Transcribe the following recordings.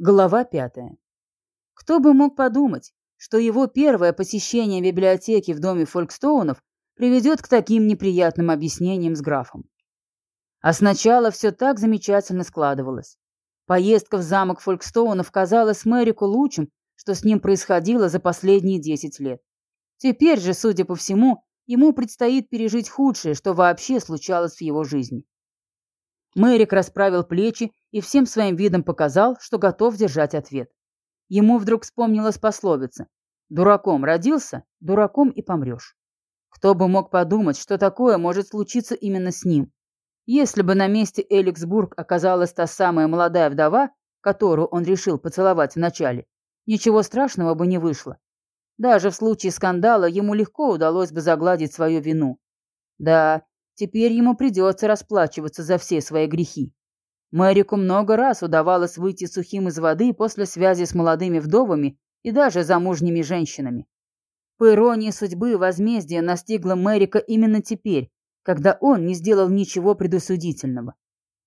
Глава пятая. Кто бы мог подумать, что его первое посещение библиотеки в доме Фолькстоунов приведет к таким неприятным объяснениям с графом. А сначала все так замечательно складывалось. Поездка в замок Фолькстоунов казалась Мэрику лучшим, что с ним происходило за последние десять лет. Теперь же, судя по всему, ему предстоит пережить худшее, что вообще случалось в его жизни. Мэрик расправил плечи и всем своим видом показал, что готов держать ответ. Ему вдруг вспомнилась пословица «Дураком родился, дураком и помрешь». Кто бы мог подумать, что такое может случиться именно с ним. Если бы на месте Эликсбург оказалась та самая молодая вдова, которую он решил поцеловать вначале, ничего страшного бы не вышло. Даже в случае скандала ему легко удалось бы загладить свою вину. Да, теперь ему придется расплачиваться за все свои грехи. Мэрику много раз удавалось выйти сухим из воды после связи с молодыми вдовами и даже замужними женщинами. По иронии судьбы, возмездие настигло Мэрика именно теперь, когда он не сделал ничего предусудительного.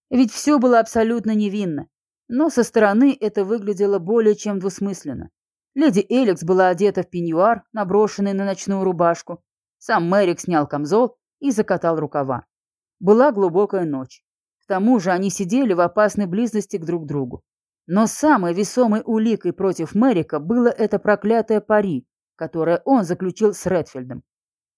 Ведь все было абсолютно невинно, но со стороны это выглядело более чем двусмысленно. Леди Эликс была одета в пеньюар, наброшенный на ночную рубашку. Сам Мэрик снял камзол и закатал рукава. Была глубокая ночь тому же они сидели в опасной близости к друг другу. Но самой весомой уликой против Мэрика было это проклятое пари, которое он заключил с Редфилдом.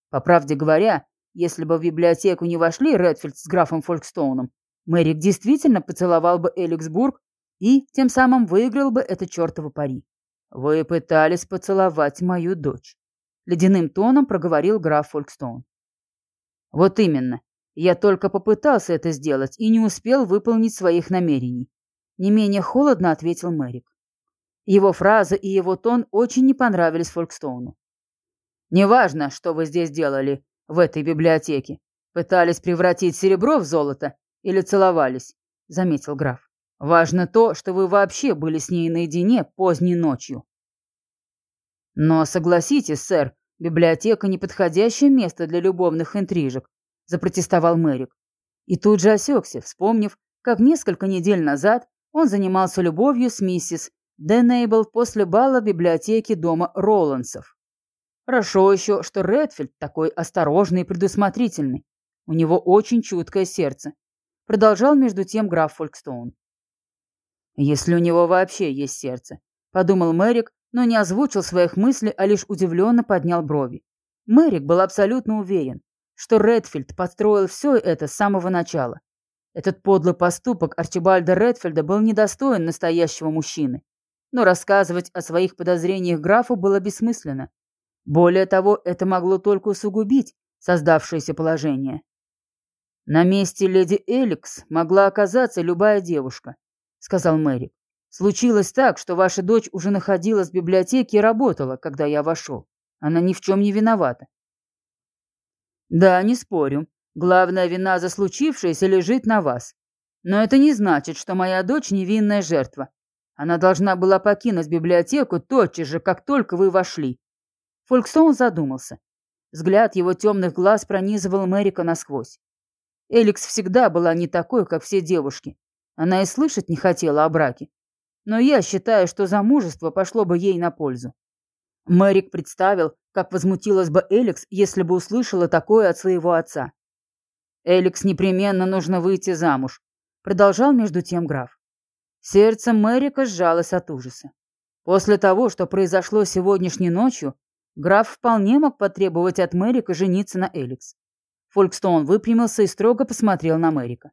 По правде говоря, если бы в библиотеку не вошли Редфилд с графом Фолкстоуном, Мэрик действительно поцеловал бы Эликсбург и тем самым выиграл бы это чертово пари. «Вы пытались поцеловать мою дочь», — ледяным тоном проговорил граф Фолкстоун. «Вот именно. Я только попытался это сделать и не успел выполнить своих намерений. Не менее холодно ответил Мэрик. Его фраза и его тон очень не понравились Фолкстоуну. «Неважно, что вы здесь делали, в этой библиотеке. Пытались превратить серебро в золото или целовались», — заметил граф. «Важно то, что вы вообще были с ней наедине поздней ночью». «Но согласитесь, сэр, библиотека — неподходящее место для любовных интрижек — запротестовал Мэрик. И тут же осекся, вспомнив, как несколько недель назад он занимался любовью с миссис Денейбл после бала в библиотеке дома Роландсов. Хорошо еще, что Редфилд такой осторожный и предусмотрительный. У него очень чуткое сердце. Продолжал между тем граф Фолькстоун. «Если у него вообще есть сердце», — подумал Мэрик, но не озвучил своих мыслей, а лишь удивленно поднял брови. Мэрик был абсолютно уверен, что Редфилд подстроил все это с самого начала. Этот подлый поступок Арчибальда Редфилда был недостоин настоящего мужчины. Но рассказывать о своих подозрениях графу было бессмысленно. Более того, это могло только усугубить создавшееся положение. «На месте леди Эликс могла оказаться любая девушка», — сказал Мэри. «Случилось так, что ваша дочь уже находилась в библиотеке и работала, когда я вошел. Она ни в чем не виновата. Да, не спорю. Главная вина за случившееся лежит на вас. Но это не значит, что моя дочь невинная жертва. Она должна была покинуть библиотеку тотчас же, как только вы вошли. Фолькстоун задумался. Взгляд его темных глаз пронизывал Мэрика насквозь. Эликс всегда была не такой, как все девушки. Она и слышать не хотела о браке. Но я считаю, что замужество пошло бы ей на пользу. Мэрик представил, как возмутилась бы Эликс, если бы услышала такое от своего отца. «Эликс непременно нужно выйти замуж», — продолжал между тем граф. Сердце Мэрика сжалось от ужаса. После того, что произошло сегодняшней ночью, граф вполне мог потребовать от Мэрика жениться на Эликс. Фолькстоун выпрямился и строго посмотрел на Мэрика.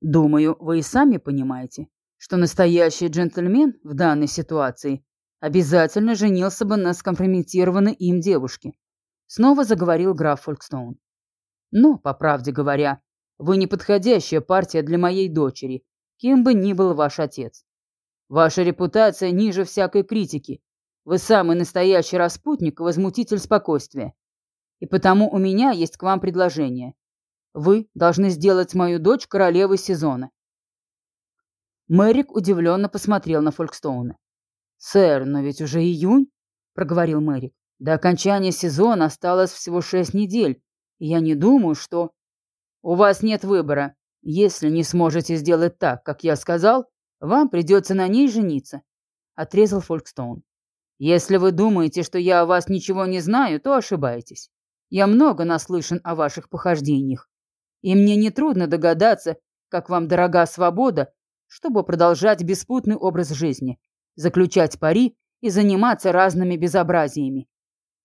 «Думаю, вы и сами понимаете, что настоящий джентльмен в данной ситуации обязательно женился бы на скомпрометированной им девушке. Снова заговорил граф Фолкстоун. Но, по правде говоря, вы неподходящая партия для моей дочери, кем бы ни был ваш отец. Ваша репутация ниже всякой критики. Вы самый настоящий распутник и возмутитель спокойствия. И потому у меня есть к вам предложение. Вы должны сделать мою дочь королевой сезона. Мэрик удивленно посмотрел на Фолкстоуна. «Сэр, но ведь уже июнь», — проговорил Мэрик. «До окончания сезона осталось всего шесть недель, и я не думаю, что...» «У вас нет выбора. Если не сможете сделать так, как я сказал, вам придется на ней жениться», — отрезал Фолкстоун. «Если вы думаете, что я о вас ничего не знаю, то ошибаетесь. Я много наслышан о ваших похождениях, и мне нетрудно догадаться, как вам дорога свобода, чтобы продолжать беспутный образ жизни, заключать пари и заниматься разными безобразиями.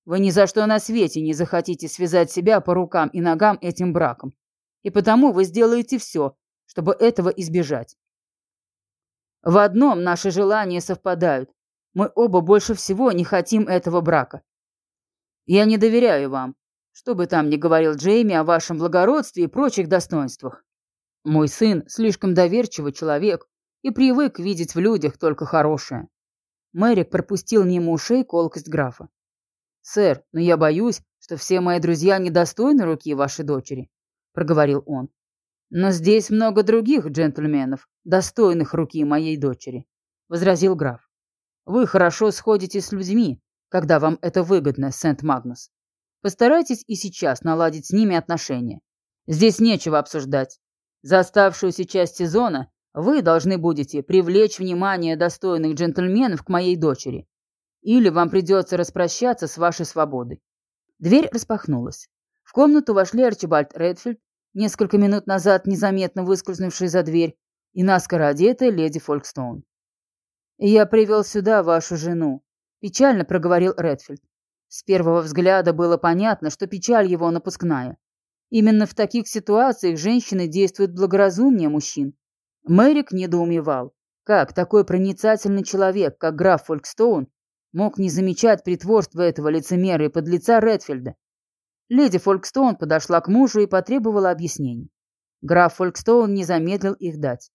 Вы ни за что на свете не захотите связать себя по рукам и ногам этим браком, и потому вы сделаете все, чтобы этого избежать. В одном наши желания совпадают. Мы оба больше всего не хотим этого брака. Я не доверяю вам, что бы там ни говорил Джейми о вашем благородстве и прочих достоинствах. Мой сын слишком доверчивый человек и привык видеть в людях только хорошее. Мэрик пропустил мимо ушей колкость графа. «Сэр, но я боюсь, что все мои друзья недостойны руки вашей дочери», — проговорил он. «Но здесь много других джентльменов, достойных руки моей дочери», — возразил граф. «Вы хорошо сходите с людьми, когда вам это выгодно, Сент-Магнус. Постарайтесь и сейчас наладить с ними отношения. Здесь нечего обсуждать. За оставшуюся часть сезона вы должны будете привлечь внимание достойных джентльменов к моей дочери. Или вам придется распрощаться с вашей свободой. Дверь распахнулась. В комнату вошли Арчибальд Редфилд, несколько минут назад незаметно выскользнувший за дверь, и наскоро одетая леди Фолкстоун. «Я привел сюда вашу жену», – печально проговорил Редфилд. С первого взгляда было понятно, что печаль его напускная. Именно в таких ситуациях женщины действуют благоразумнее мужчин. Мэрик недоумевал, как такой проницательный человек, как граф Фолкстоун, мог не замечать притворства этого лицемера и подлеца Редфилда. Леди Фолкстоун подошла к мужу и потребовала объяснений. Граф Фолкстоун не замедлил их дать.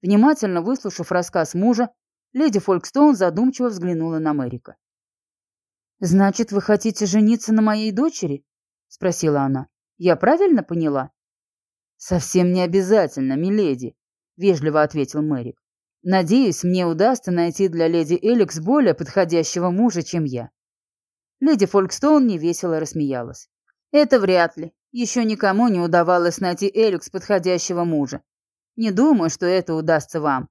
Внимательно выслушав рассказ мужа, леди Фолкстоун задумчиво взглянула на Мэрика. «Значит, вы хотите жениться на моей дочери?» — спросила она. «Я правильно поняла?» «Совсем не обязательно, миледи», вежливо ответил Мэрик. Надеюсь, мне удастся найти для леди Эликс более подходящего мужа, чем я. Леди Фолкстоун невесело рассмеялась. Это вряд ли. Еще никому не удавалось найти Эликс подходящего мужа. Не думаю, что это удастся вам.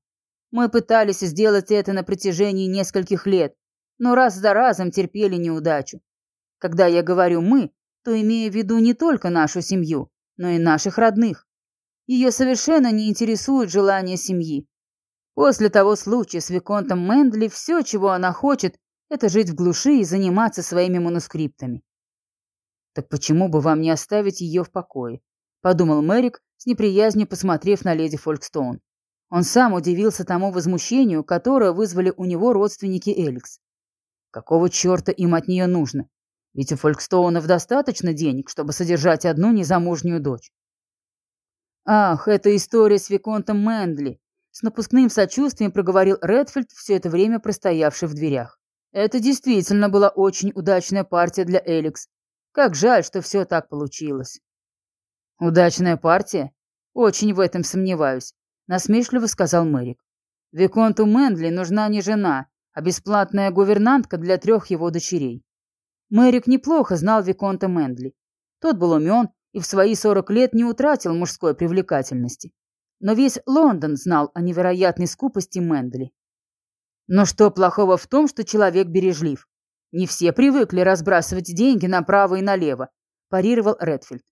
Мы пытались сделать это на протяжении нескольких лет, но раз за разом терпели неудачу. Когда я говорю «мы», то имею в виду не только нашу семью, но и наших родных. Ее совершенно не интересует желание семьи. После того случая с Виконтом Мэндли все, чего она хочет, это жить в глуши и заниматься своими манускриптами. «Так почему бы вам не оставить ее в покое?» – подумал Мэрик, с неприязнью посмотрев на леди Фолкстоун. Он сам удивился тому возмущению, которое вызвали у него родственники Эликс. Какого черта им от нее нужно? Ведь у Фолкстоунов достаточно денег, чтобы содержать одну незамужнюю дочь. «Ах, это история с Виконтом Мэндли!» С напускным сочувствием проговорил Редфилд, все это время простоявший в дверях. «Это действительно была очень удачная партия для Эликс. Как жаль, что все так получилось». «Удачная партия? Очень в этом сомневаюсь», — насмешливо сказал Мэрик. «Виконту Мэндли нужна не жена, а бесплатная гувернантка для трех его дочерей». Мэрик неплохо знал Виконта Мэндли. Тот был умен, и в свои 40 лет не утратил мужской привлекательности. Но весь Лондон знал о невероятной скупости Мэндли. Но что плохого в том, что человек бережлив? Не все привыкли разбрасывать деньги направо и налево, парировал Редфилд.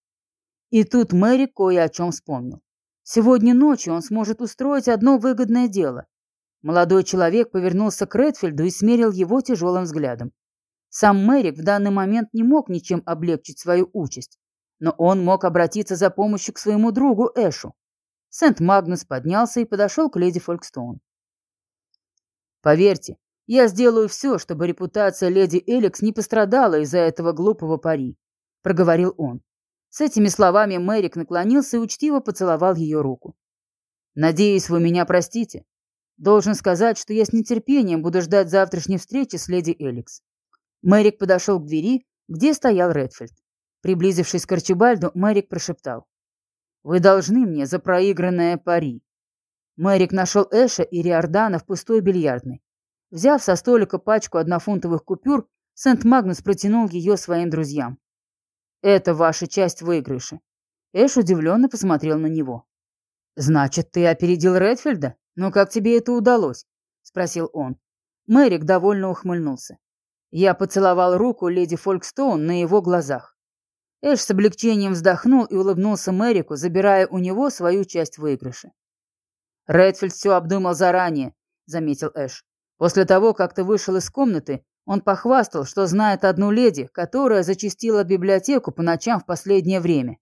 И тут Мэрик кое о чем вспомнил. Сегодня ночью он сможет устроить одно выгодное дело. Молодой человек повернулся к Редфилду и смерил его тяжелым взглядом. Сам Мэрик в данный момент не мог ничем облегчить свою участь но он мог обратиться за помощью к своему другу Эшу. Сент-Магнус поднялся и подошел к леди Фолкстоун. «Поверьте, я сделаю все, чтобы репутация леди Эликс не пострадала из-за этого глупого пари», — проговорил он. С этими словами Мэрик наклонился и учтиво поцеловал ее руку. «Надеюсь, вы меня простите. Должен сказать, что я с нетерпением буду ждать завтрашней встречи с леди Эликс». Мэрик подошел к двери, где стоял Редфилд. Приблизившись к Арчибальду, Мэрик прошептал. «Вы должны мне за проигранное пари». Мэрик нашел Эша и Риордана в пустой бильярдной. Взяв со столика пачку однофунтовых купюр, Сент-Магнус протянул ее своим друзьям. «Это ваша часть выигрыша». Эш удивленно посмотрел на него. «Значит, ты опередил Редфилда? «Ну как тебе это удалось?» — спросил он. Мэрик довольно ухмыльнулся. Я поцеловал руку леди Фолкстоун на его глазах. Эш с облегчением вздохнул и улыбнулся Мэрику, забирая у него свою часть выигрыша. «Редфилд все обдумал заранее», — заметил Эш. «После того, как ты вышел из комнаты, он похвастал, что знает одну леди, которая зачастила библиотеку по ночам в последнее время.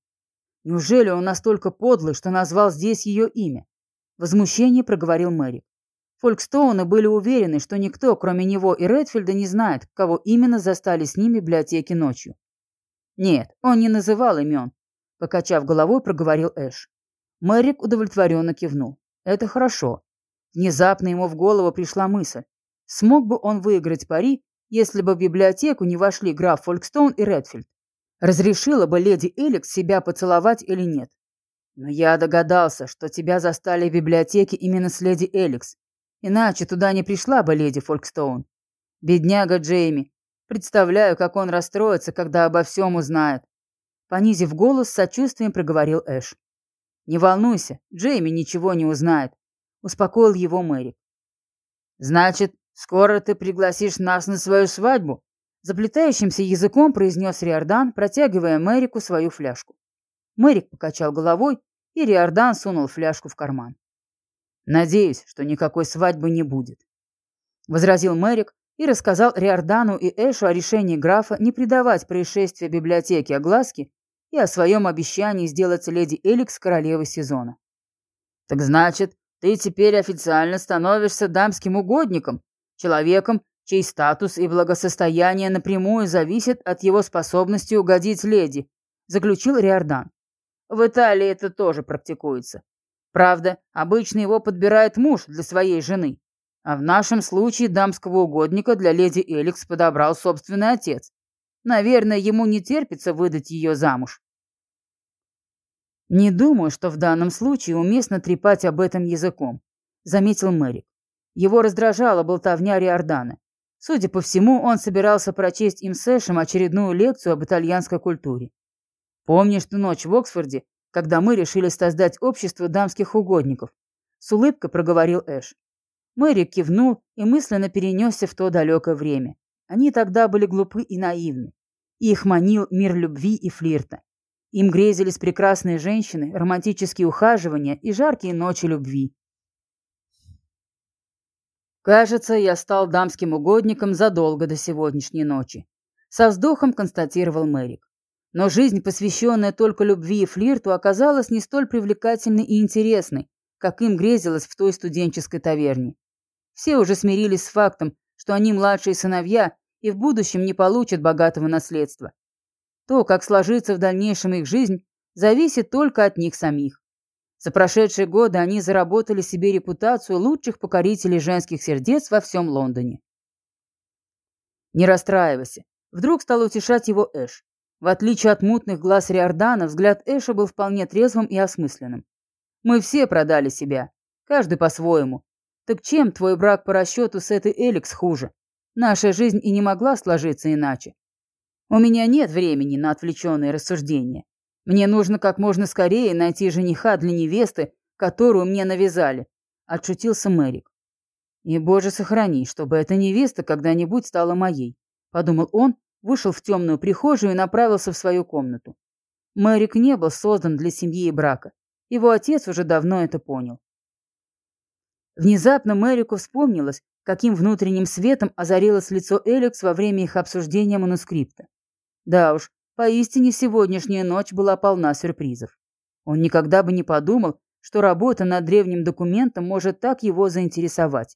Неужели он настолько подлый, что назвал здесь ее имя? Возмущение проговорил Мэри. Фолькстоуны были уверены, что никто, кроме него и Редфилда, не знает, кого именно застали с ним в библиотеке ночью. Нет, он не называл имен. Покачав головой, проговорил Эш. Мэрик удовлетворенно кивнул. Это хорошо. Внезапно ему в голову пришла мысль. Смог бы он выиграть пари, если бы в библиотеку не вошли граф Фолькстоун и Редфилд? Разрешила бы леди Эликс себя поцеловать или нет? Но я догадался, что тебя застали в библиотеке именно с леди Эликс. Иначе туда не пришла бы леди Фолкстоун. Бедняга Джейми. Представляю, как он расстроится, когда обо всем узнает. Понизив голос, с сочувствием проговорил Эш. «Не волнуйся, Джейми ничего не узнает», — успокоил его Мэри. «Значит, скоро ты пригласишь нас на свою свадьбу?» Заплетающимся языком произнес Риордан, протягивая Мэрику свою фляжку. Мэрик покачал головой, и Риордан сунул фляжку в карман. «Надеюсь, что никакой свадьбы не будет», — возразил Мэрик и рассказал Риордану и Эшу о решении графа не придавать происшествия библиотеки огласки и о своем обещании сделать леди Эликс королевой сезона. «Так значит, ты теперь официально становишься дамским угодником, человеком, чей статус и благосостояние напрямую зависят от его способности угодить леди», заключил Риордан. «В Италии это тоже практикуется. Правда, обычно его подбирает муж для своей жены, а в нашем случае дамского угодника для леди Эликс подобрал собственный отец. Наверное, ему не терпится выдать ее замуж». «Не думаю, что в данном случае уместно трепать об этом языком», заметил Мэрик. Его раздражала болтовня Риордана. Судя по всему, он собирался прочесть им с Эшем очередную лекцию об итальянской культуре. «Помнишь ту ночь в Оксфорде, когда мы решили создать общество дамских угодников?» С улыбкой проговорил Эш. Мэри кивнул и мысленно перенесся в то далекое время. Они тогда были глупы и наивны. Их манил мир любви и флирта. Им грезились прекрасные женщины, романтические ухаживания и жаркие ночи любви. Кажется, я стал дамским угодником задолго до сегодняшней ночи. Со вздохом констатировал Мэрик. Но жизнь, посвященная только любви и флирту, оказалась не столь привлекательной и интересной, как им грезилось в той студенческой таверне. Все уже смирились с фактом, что они младшие сыновья и в будущем не получат богатого наследства. То, как сложится в дальнейшем их жизнь, зависит только от них самих. За прошедшие годы они заработали себе репутацию лучших покорителей женских сердец во всем Лондоне. Не расстраивайся. Вдруг стал утешать его Эш. В отличие от мутных глаз Риордана, взгляд Эша был вполне трезвым и осмысленным. Мы все продали себя, каждый по-своему. Так чем твой брак по расчету с этой Эликс хуже? Наша жизнь и не могла сложиться иначе. У меня нет времени на отвлеченные рассуждения. Мне нужно как можно скорее найти жениха для невесты, которую мне навязали», — отшутился Мэрик. «И, боже, сохрани, чтобы эта невеста когда-нибудь стала моей», — подумал он, вышел в темную прихожую и направился в свою комнату. Мэрик не был создан для семьи и брака. Его отец уже давно это понял. Внезапно Мэрику вспомнилось, каким внутренним светом озарилось лицо Эликс во время их обсуждения манускрипта. Да уж, Поистине сегодняшняя ночь была полна сюрпризов. Он никогда бы не подумал, что работа над древним документом может так его заинтересовать.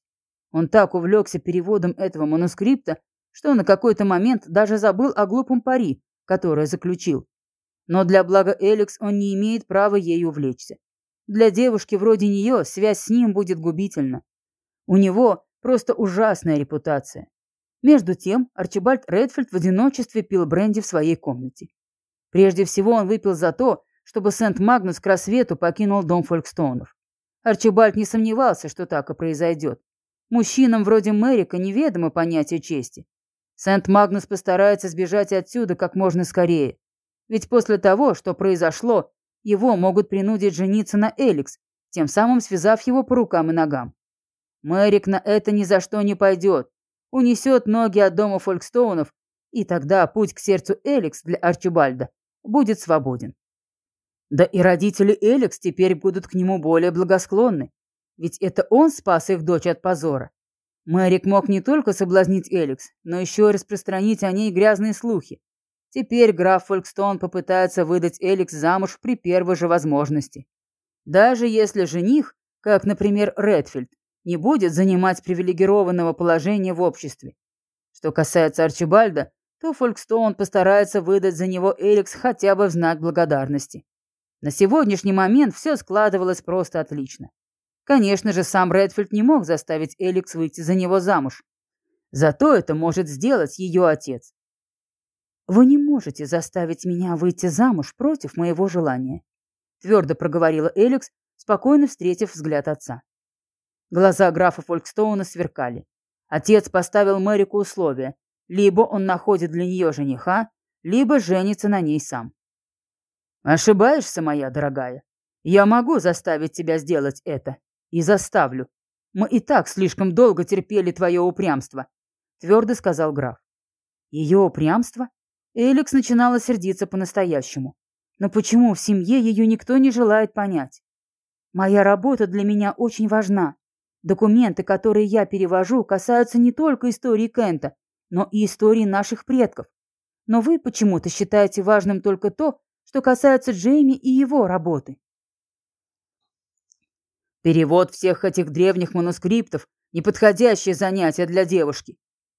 Он так увлекся переводом этого манускрипта, что на какой-то момент даже забыл о глупом пари, которое заключил. Но для блага Эликс он не имеет права ей увлечься. Для девушки вроде нее связь с ним будет губительна. У него просто ужасная репутация. Между тем Арчибальд Редфилд в одиночестве пил бренди в своей комнате. Прежде всего он выпил за то, чтобы Сент-Магнус к рассвету покинул дом Фолькстоунов. Арчибальд не сомневался, что так и произойдет. Мужчинам вроде Мэрика неведомо понятие чести. Сент-Магнус постарается сбежать отсюда как можно скорее. Ведь после того, что произошло, его могут принудить жениться на Эликс, тем самым связав его по рукам и ногам. Мэрик на это ни за что не пойдет, унесет ноги от дома Фолькстоунов, и тогда путь к сердцу Эликс для Арчибальда будет свободен. Да и родители Эликс теперь будут к нему более благосклонны, ведь это он спас их дочь от позора. Мэрик мог не только соблазнить Эликс, но еще и распространить о ней грязные слухи. Теперь граф Фолькстон попытается выдать Эликс замуж при первой же возможности. Даже если жених, как, например, Редфилд, не будет занимать привилегированного положения в обществе. Что касается Арчибальда, то Фолькстоун постарается выдать за него Эликс хотя бы в знак благодарности. На сегодняшний момент все складывалось просто отлично. Конечно же, сам Редфилд не мог заставить Эликс выйти за него замуж. Зато это может сделать ее отец. «Вы не можете заставить меня выйти замуж против моего желания», твердо проговорила Эликс, спокойно встретив взгляд отца. Глаза графа Фолькстоуна сверкали. Отец поставил Мэрику условие. Либо он находит для нее жениха, либо женится на ней сам. «Ошибаешься, моя дорогая. Я могу заставить тебя сделать это. И заставлю. Мы и так слишком долго терпели твое упрямство», — твердо сказал граф. Ее упрямство? Эликс начинала сердиться по-настоящему. Но почему в семье ее никто не желает понять? Моя работа для меня очень важна. Документы, которые я перевожу, касаются не только истории Кента, но и истории наших предков. Но вы почему-то считаете важным только то, что касается Джейми и его работы. Перевод всех этих древних манускриптов – неподходящее занятие для девушки.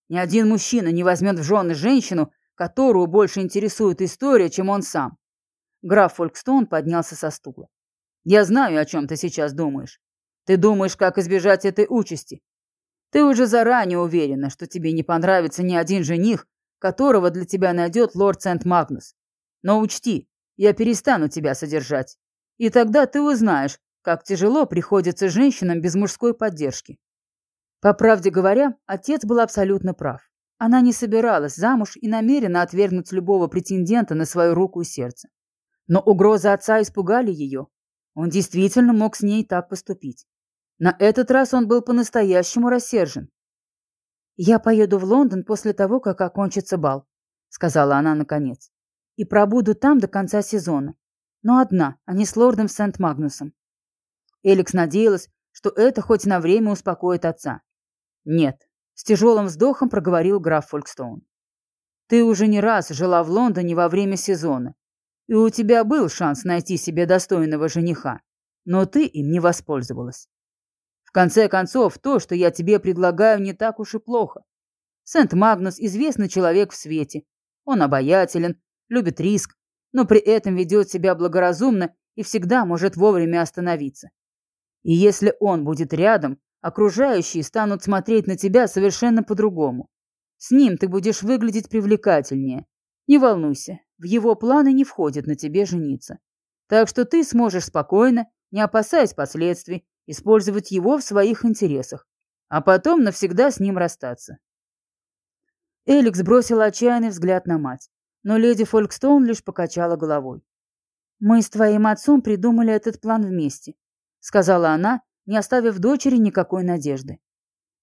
Ни один мужчина не возьмет в жены женщину, которую больше интересует история, чем он сам. Граф Фолькстоун поднялся со стула. «Я знаю, о чем ты сейчас думаешь. Ты думаешь, как избежать этой участи. Ты уже заранее уверена, что тебе не понравится ни один жених, которого для тебя найдет лорд Сент-Магнус. Но учти, я перестану тебя содержать. И тогда ты узнаешь, как тяжело приходится женщинам без мужской поддержки. По правде говоря, отец был абсолютно прав. Она не собиралась замуж и намерена отвергнуть любого претендента на свою руку и сердце. Но угрозы отца испугали ее. Он действительно мог с ней так поступить. На этот раз он был по-настоящему рассержен. «Я поеду в Лондон после того, как окончится бал», — сказала она наконец. «И пробуду там до конца сезона. Но одна, а не с лордом Сент-Магнусом». Эликс надеялась, что это хоть на время успокоит отца. «Нет», — с тяжелым вздохом проговорил граф Фолькстоун. «Ты уже не раз жила в Лондоне во время сезона, и у тебя был шанс найти себе достойного жениха, но ты им не воспользовалась. В конце концов, то, что я тебе предлагаю, не так уж и плохо. Сент-Магнус – известный человек в свете. Он обаятелен, любит риск, но при этом ведет себя благоразумно и всегда может вовремя остановиться. И если он будет рядом, окружающие станут смотреть на тебя совершенно по-другому. С ним ты будешь выглядеть привлекательнее. Не волнуйся, в его планы не входит на тебе жениться. Так что ты сможешь спокойно, не опасаясь последствий, использовать его в своих интересах, а потом навсегда с ним расстаться. Эликс бросила отчаянный взгляд на мать, но леди Фолкстоун лишь покачала головой. «Мы с твоим отцом придумали этот план вместе», — сказала она, не оставив дочери никакой надежды.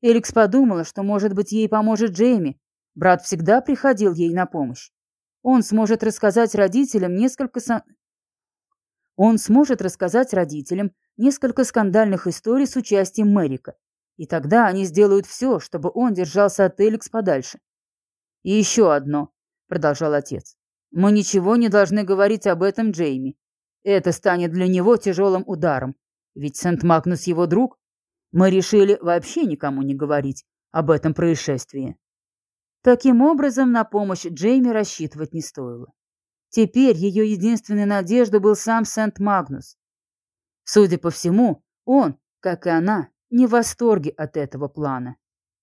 Эликс подумала, что, может быть, ей поможет Джейми. Брат всегда приходил ей на помощь. Он сможет рассказать родителям несколько... Со... Он сможет рассказать родителям несколько скандальных историй с участием Мэрика, и тогда они сделают все, чтобы он держался от Эликс подальше. «И еще одно», — продолжал отец. «Мы ничего не должны говорить об этом Джейми. Это станет для него тяжелым ударом, ведь Сент-Магнус его друг. Мы решили вообще никому не говорить об этом происшествии». Таким образом, на помощь Джейми рассчитывать не стоило. Теперь ее единственной надеждой был сам Сент-Магнус. Судя по всему, он, как и она, не в восторге от этого плана.